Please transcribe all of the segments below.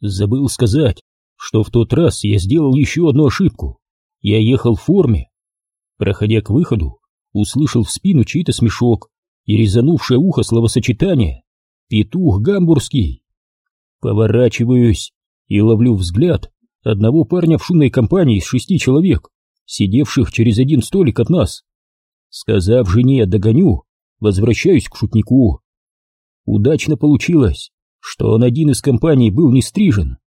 Забыл сказать, что в тот раз я сделал еще одну ошибку. Я ехал в форме. Проходя к выходу, услышал в спину чей-то смешок и резанувшее ухо словосочетание «Петух гамбургский». Поворачиваюсь и ловлю взгляд одного парня в шумной компании из шести человек, сидевших через один столик от нас. Сказав жене «догоню», возвращаюсь к шутнику. Удачно получилось, что он один из компаний был не стрижен.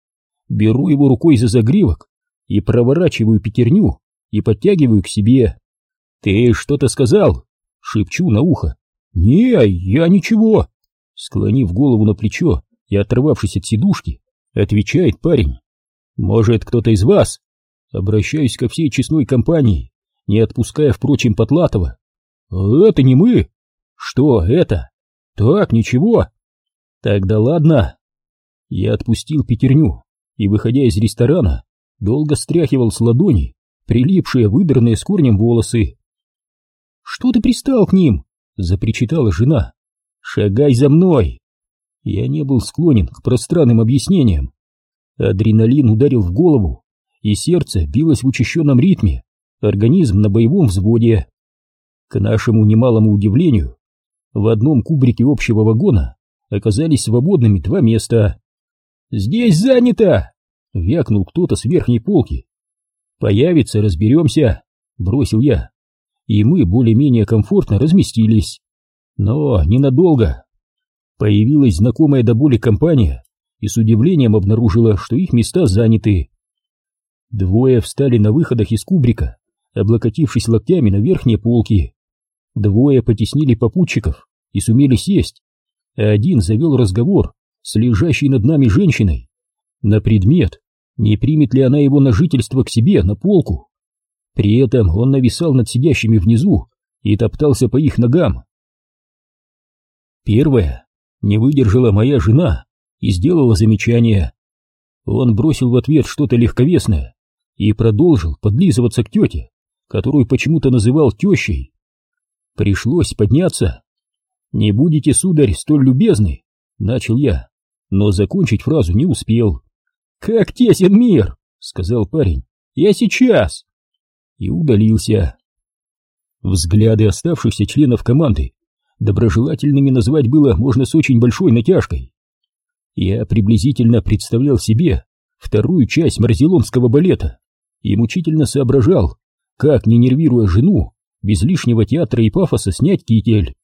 Беру его рукой за загривок и проворачиваю пятерню и подтягиваю к себе. «Ты что-то сказал?» — шепчу на ухо. «Не, я ничего!» Склонив голову на плечо и оторвавшись от сидушки, отвечает парень. «Может, кто-то из вас?» Обращаюсь ко всей честной компании, не отпуская, впрочем, Потлатова. «Это не мы!» «Что это?» «Так, ничего!» «Тогда ладно!» Я отпустил пятерню и, выходя из ресторана, долго стряхивал с ладони прилипшие, выдранные с корнем волосы. «Что ты пристал к ним?» — запричитала жена. «Шагай за мной!» Я не был склонен к пространным объяснениям. Адреналин ударил в голову, и сердце билось в учащенном ритме, организм на боевом взводе. К нашему немалому удивлению, в одном кубрике общего вагона оказались свободными два места. «Здесь занято!» — вякнул кто-то с верхней полки. «Появится, разберемся», — бросил я. И мы более-менее комфортно разместились. Но ненадолго. Появилась знакомая до боли компания и с удивлением обнаружила, что их места заняты. Двое встали на выходах из кубрика, облокотившись локтями на верхние полки. Двое потеснили попутчиков и сумели сесть, один завел разговор с лежащей над нами женщиной на предмет, не примет ли она его на жительство к себе на полку. При этом он нависал над сидящими внизу и топтался по их ногам. Первая не выдержала моя жена и сделала замечание. Он бросил в ответ что-то легковесное и продолжил подлизываться к тете, которую почему-то называл тещей. Пришлось подняться. «Не будете, сударь, столь любезны», — начал я, но закончить фразу не успел. «Как тесен мир!» — сказал парень. «Я сейчас!» И удалился. Взгляды оставшихся членов команды доброжелательными назвать было можно с очень большой натяжкой. Я приблизительно представлял себе вторую часть марзелонского балета и мучительно соображал, как, не нервируя жену, без лишнего театра и пафоса снять китель.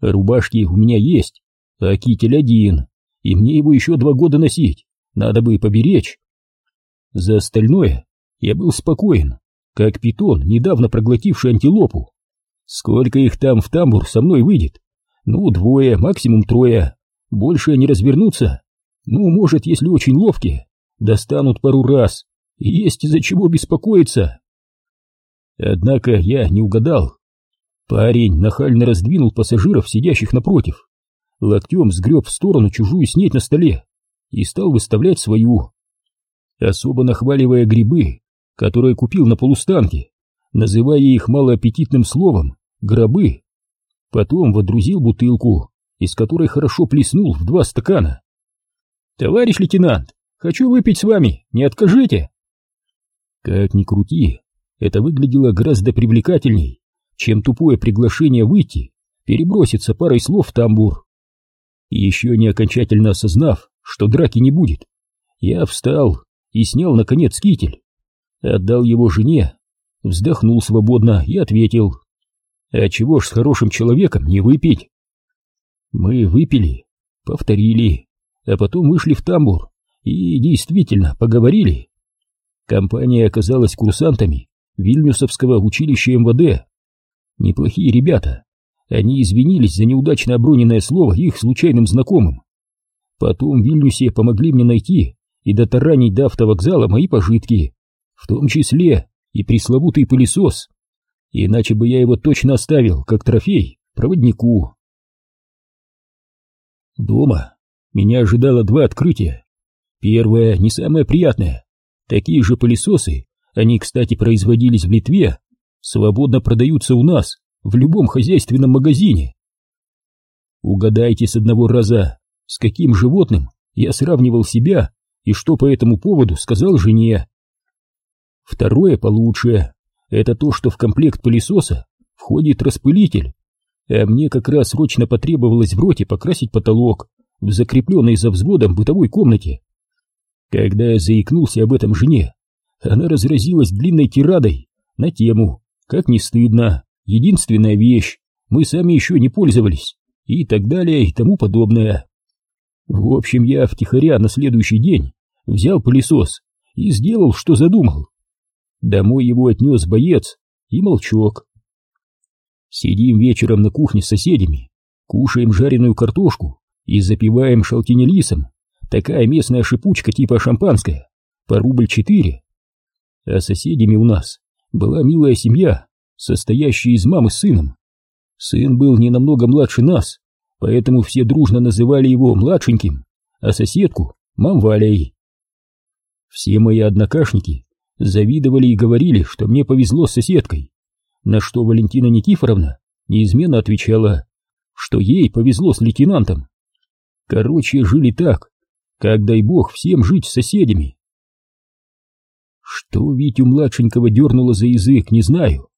Рубашки у меня есть, а китель один, и мне его еще два года носить, надо бы поберечь. За остальное я был спокоен, как питон, недавно проглотивший антилопу. Сколько их там в тамбур со мной выйдет? Ну, двое, максимум трое. Больше не развернуться. Ну, может, если очень ловкие, достанут пару раз. И есть из-за чего беспокоиться. Однако я не угадал. Парень нахально раздвинул пассажиров, сидящих напротив. Локтем сгреб в сторону чужую снеть на столе и стал выставлять свою. Особо нахваливая грибы, которые купил на полустанке, называя их малоаппетитным словом «гробы». Потом водрузил бутылку, из которой хорошо плеснул в два стакана. «Товарищ лейтенант, хочу выпить с вами, не откажите!» Как ни крути, это выглядело гораздо привлекательней, чем тупое приглашение выйти, переброситься парой слов в тамбур. Еще не окончательно осознав, что драки не будет, я встал и снял, наконец, китель. Отдал его жене, вздохнул свободно и ответил. А чего ж с хорошим человеком не выпить? Мы выпили, повторили, а потом вышли в тамбур и действительно поговорили. Компания оказалась курсантами Вильнюсовского училища МВД. Неплохие ребята. Они извинились за неудачно оброненное слово их случайным знакомым. Потом в Вильнюсе помогли мне найти и дотаранить до автовокзала мои пожитки, в том числе и пресловутый пылесос. Иначе бы я его точно оставил, как трофей, проводнику. Дома меня ожидало два открытия. Первое, не самое приятное. Такие же пылесосы, они, кстати, производились в Литве, свободно продаются у нас, в любом хозяйственном магазине. Угадайте с одного раза, с каким животным я сравнивал себя и что по этому поводу сказал жене. Второе получше. Это то, что в комплект пылесоса входит распылитель, а мне как раз срочно потребовалось в роте покрасить потолок в закрепленной за взводом бытовой комнате. Когда я заикнулся об этом жене, она разразилась длинной тирадой на тему «Как не стыдно, единственная вещь, мы сами еще не пользовались» и так далее и тому подобное. В общем, я втихаря на следующий день взял пылесос и сделал, что задумал. Домой его отнес боец и молчок. Сидим вечером на кухне с соседями, кушаем жареную картошку и запиваем шалтинелисом. Такая местная шипучка типа шампанское, по рубль четыре. А соседями у нас была милая семья, состоящая из мамы с сыном. Сын был не намного младше нас, поэтому все дружно называли его младшеньким, а соседку — мамвалей. Все мои однокашники завидовали и говорили, что мне повезло с соседкой, на что Валентина Никифоровна неизменно отвечала, что ей повезло с лейтенантом. Короче, жили так, как дай бог всем жить с соседями. Что Витю младшенького дернуло за язык, не знаю,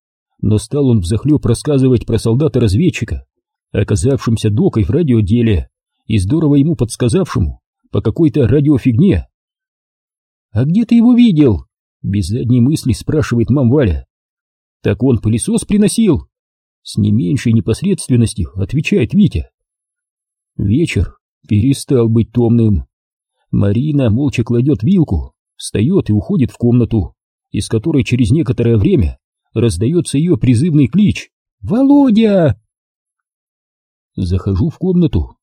но стал он взахлеб рассказывать про солдата-разведчика, оказавшимся докой в радиоделе и здорово ему подсказавшему по какой-то радиофигне. «А где ты его видел?» — без задней мысли спрашивает мам Валя. «Так он пылесос приносил?» С не меньшей непосредственностью отвечает Витя. Вечер перестал быть томным. Марина молча кладет вилку, встает и уходит в комнату, из которой через некоторое время раздается ее призывный клич «Володя!». Захожу в комнату.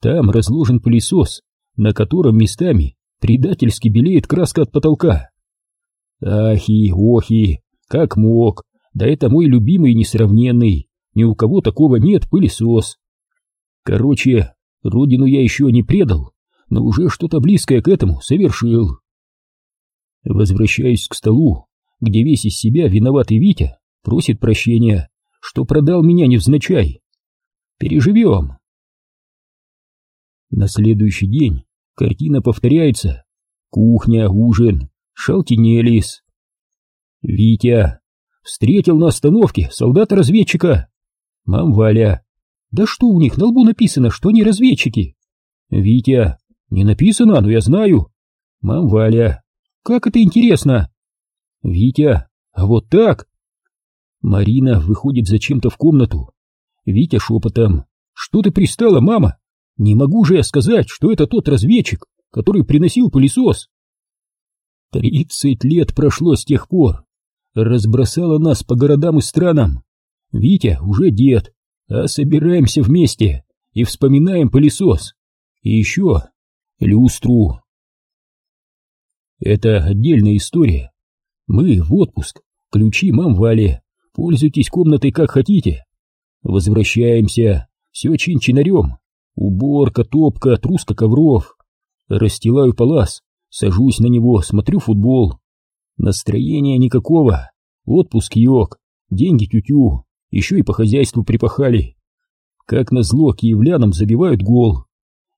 Там разложен пылесос, на котором местами предательски белеет краска от потолка. Ахи, охи, как мог, да это мой любимый несравненный, ни у кого такого нет пылесос. Короче, родину я еще не предал, но уже что-то близкое к этому совершил. Возвращаюсь к столу, где весь из себя виноватый Витя просит прощения, что продал меня невзначай. Переживем. На следующий день картина повторяется. Кухня, ужин, шалтинелис. Витя встретил на остановке солдата-разведчика. Мам Валя. Да что у них на лбу написано, что они разведчики? Витя. Не написано, но я знаю. Мам Валя. Как это интересно? Витя. А вот так? Марина выходит зачем-то в комнату, Витя шепотом. «Что ты пристала, мама? Не могу же я сказать, что это тот разведчик, который приносил пылесос!» Тридцать лет прошло с тех пор. Разбросала нас по городам и странам. Витя уже дед, а собираемся вместе и вспоминаем пылесос. И еще люстру. Это отдельная история. Мы в отпуск, ключи мам Вале, пользуйтесь комнатой как хотите. Возвращаемся, все чин-чинарем. Уборка, топка, труска ковров. Расстилаю палас, сажусь на него, смотрю футбол. Настроения никакого. Отпуск йог, деньги тютю, еще и по хозяйству припахали. Как назло, киевлянам забивают гол.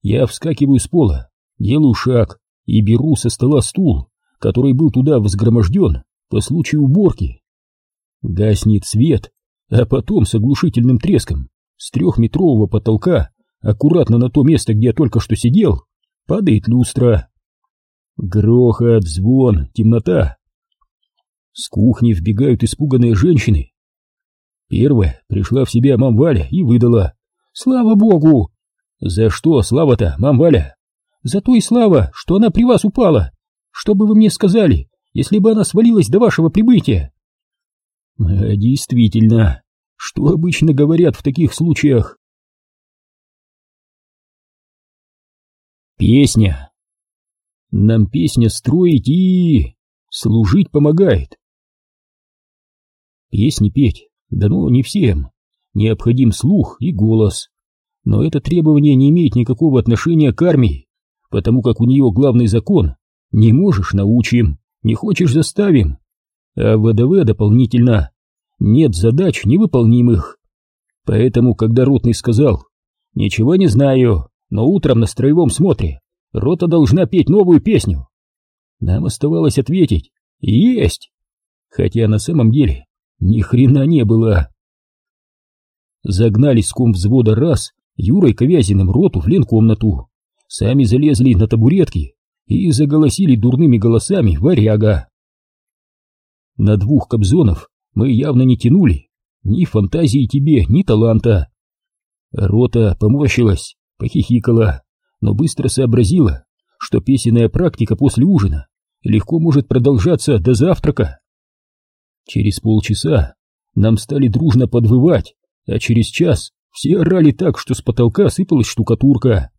Я вскакиваю с пола, делаю шаг и беру со стола стул, который был туда возгроможден по случаю уборки. Гаснет свет, а потом с оглушительным треском с трехметрового потолка аккуратно на то место, где я только что сидел, падает люстра. Грохот, звон, темнота. С кухни вбегают испуганные женщины. Первая пришла в себя мам Валя и выдала. «Слава Богу!» «За что слава-то, мам Валя?» «За то и слава, что она при вас упала. Что бы вы мне сказали, если бы она свалилась до вашего прибытия?» А действительно, что обычно говорят в таких случаях? Песня. Нам песня строить и... служить помогает. Песни петь дано не всем. Необходим слух и голос. Но это требование не имеет никакого отношения к армии, потому как у нее главный закон «не можешь – научим, не хочешь – заставим». А в ВДВ дополнительно нет задач невыполнимых. Поэтому, когда Ротный сказал «Ничего не знаю, но утром на строевом смотре рота должна петь новую песню», Нам оставалось ответить «Есть!» Хотя на самом деле ни хрена не было. Загнали ском взвода раз Юрой Ковязиным роту в ленкомнату, сами залезли на табуретки и заголосили дурными голосами варяга. На двух кобзонов мы явно не тянули, ни фантазии тебе, ни таланта. Рота поморщилась, похихикала, но быстро сообразила, что песенная практика после ужина легко может продолжаться до завтрака. Через полчаса нам стали дружно подвывать, а через час все орали так, что с потолка сыпалась штукатурка.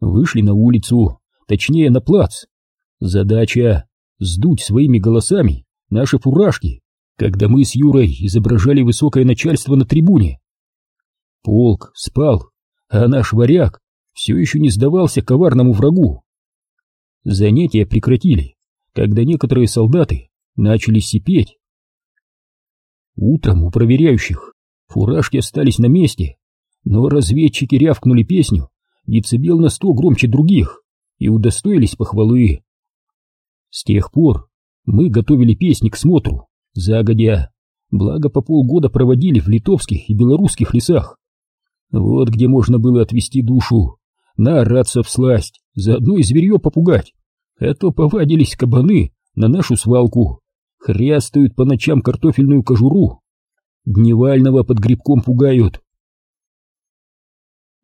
Вышли на улицу, точнее на плац. Задача — сдуть своими голосами наши фуражки, когда мы с Юрой изображали высокое начальство на трибуне. Полк спал, а наш варяг все еще не сдавался коварному врагу. Занятия прекратили, когда некоторые солдаты начали сипеть. Утром у проверяющих фуражки остались на месте, но разведчики рявкнули песню децибел на сто громче других и удостоились похвалы. С тех пор мы готовили песни к смотру, загодя, благо по полгода проводили в литовских и белорусских лесах. Вот где можно было отвести душу, наораться всласть, заодно и зверье попугать, а то повадились кабаны на нашу свалку, хрястают по ночам картофельную кожуру, дневального под грибком пугают.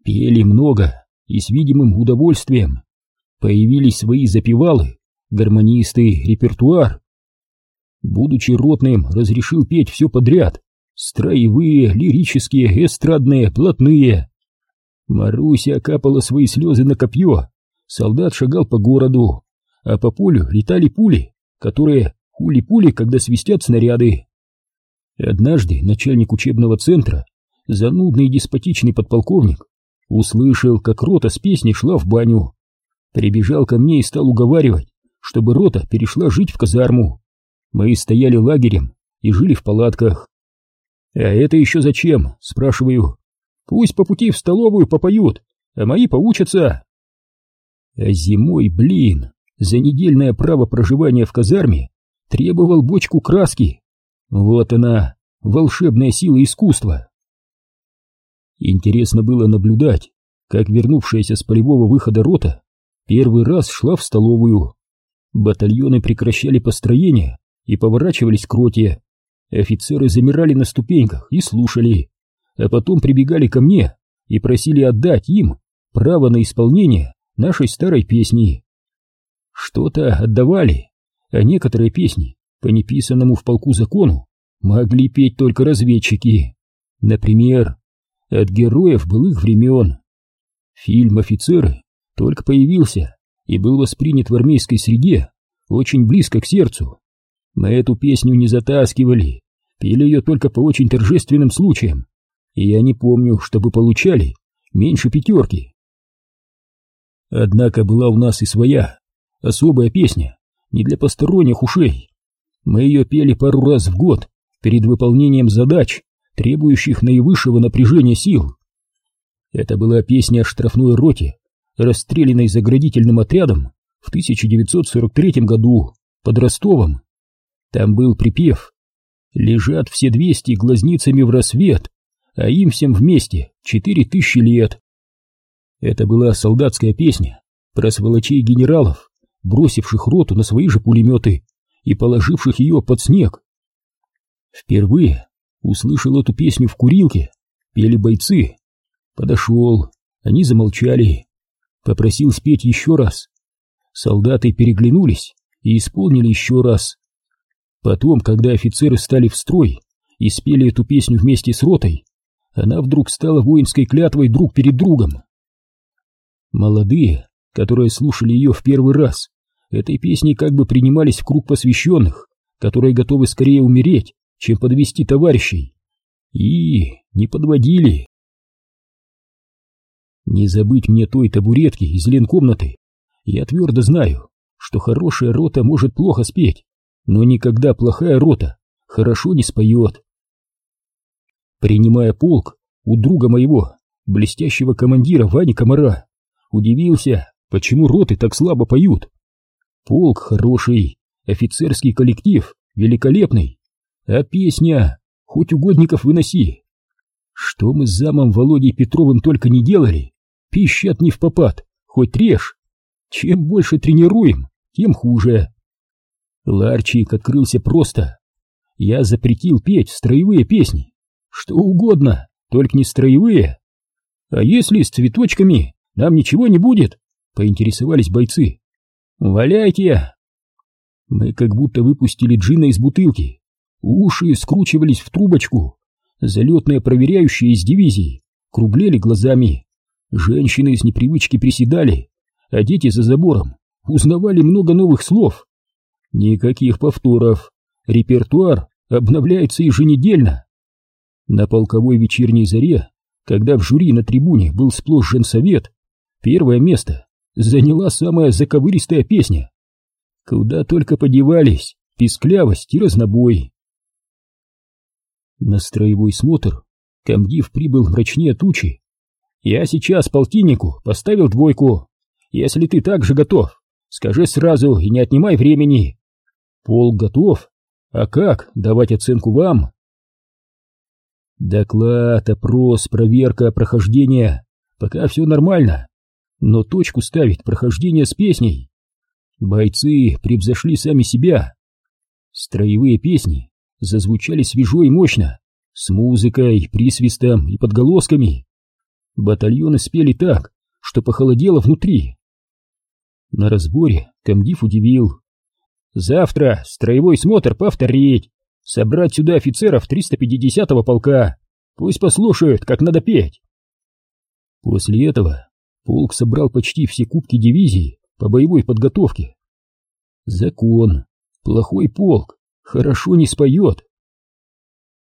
Пели много и с видимым удовольствием. Появились свои запевалы, гармонисты, репертуар. Будучи ротным, разрешил петь все подряд. Строевые, лирические, эстрадные, плотные. Маруся капала свои слезы на копье. Солдат шагал по городу, а по полю летали пули, которые хули-пули, когда свистят снаряды. Однажды начальник учебного центра, занудный и деспотичный подполковник, услышал, как рота с песней шла в баню. Прибежал ко мне и стал уговаривать, чтобы рота перешла жить в казарму. Мы стояли лагерем и жили в палатках. «А это еще зачем?» — спрашиваю. «Пусть по пути в столовую попоют, а мои поучатся». А зимой, блин, за недельное право проживания в казарме требовал бочку краски. Вот она, волшебная сила искусства. Интересно было наблюдать, как вернувшаяся с полевого выхода рота первый раз шла в столовую. Батальоны прекращали построение и поворачивались к роте. Офицеры замирали на ступеньках и слушали, а потом прибегали ко мне и просили отдать им право на исполнение нашей старой песни. Что-то отдавали, а некоторые песни по неписанному в полку закону могли петь только разведчики. Например, от героев былых времен. Фильм «Офицеры» только появился и был воспринят в армейской среде очень близко к сердцу. Мы эту песню не затаскивали, пели ее только по очень торжественным случаям, и я не помню, чтобы получали меньше пятерки. Однако была у нас и своя, особая песня, не для посторонних ушей. Мы ее пели пару раз в год перед выполнением задач требующих наивысшего напряжения сил. Это была песня о штрафной роте, расстрелянной заградительным отрядом в 1943 году под Ростовом. Там был припев «Лежат все двести глазницами в рассвет, а им всем вместе четыре тысячи лет». Это была солдатская песня про сволочей генералов, бросивших роту на свои же пулеметы и положивших ее под снег. Впервые Услышал эту песню в курилке, пели бойцы. Подошел, они замолчали. Попросил спеть еще раз. Солдаты переглянулись и исполнили еще раз. Потом, когда офицеры стали в строй и спели эту песню вместе с ротой, она вдруг стала воинской клятвой друг перед другом. Молодые, которые слушали ее в первый раз, этой песней как бы принимались в круг посвященных, которые готовы скорее умереть, чем подвести товарищей. И не подводили. Не забыть мне той табуретки из ленкомнаты. Я твердо знаю, что хорошая рота может плохо спеть, но никогда плохая рота хорошо не споет. Принимая полк у друга моего, блестящего командира Вани Комара, удивился, почему роты так слабо поют. Полк хороший, офицерский коллектив великолепный, а песня хоть угодников выноси. Что мы с замом Володей Петровым только не делали, пищат не в попад, хоть режь. Чем больше тренируем, тем хуже. Ларчик открылся просто. Я запретил петь строевые песни. Что угодно, только не строевые. А если с цветочками, нам ничего не будет, поинтересовались бойцы. Валяйте! Мы как будто выпустили джина из бутылки. Уши скручивались в трубочку. Залетные проверяющие из дивизии круглели глазами. Женщины с непривычки приседали, а дети за забором узнавали много новых слов. Никаких повторов. Репертуар обновляется еженедельно. На полковой вечерней заре, когда в жюри на трибуне был сплошь женсовет, первое место заняла самая заковыристая песня. Куда только подевались писклявость и разнобой. На строевой смотр комдив прибыл мрачнее тучи. Я сейчас полтиннику поставил двойку. Если ты так же готов, скажи сразу и не отнимай времени. Пол готов. А как давать оценку вам? Доклад, опрос, проверка, прохождение. Пока все нормально. Но точку ставить прохождение с песней. Бойцы превзошли сами себя. Строевые песни зазвучали свежо и мощно, с музыкой, присвистом и подголосками. Батальоны спели так, что похолодело внутри. На разборе комдив удивил. «Завтра строевой смотр повторить, собрать сюда офицеров 350-го полка, пусть послушают, как надо петь». После этого полк собрал почти все кубки дивизии по боевой подготовке. Закон. Плохой полк хорошо не споет.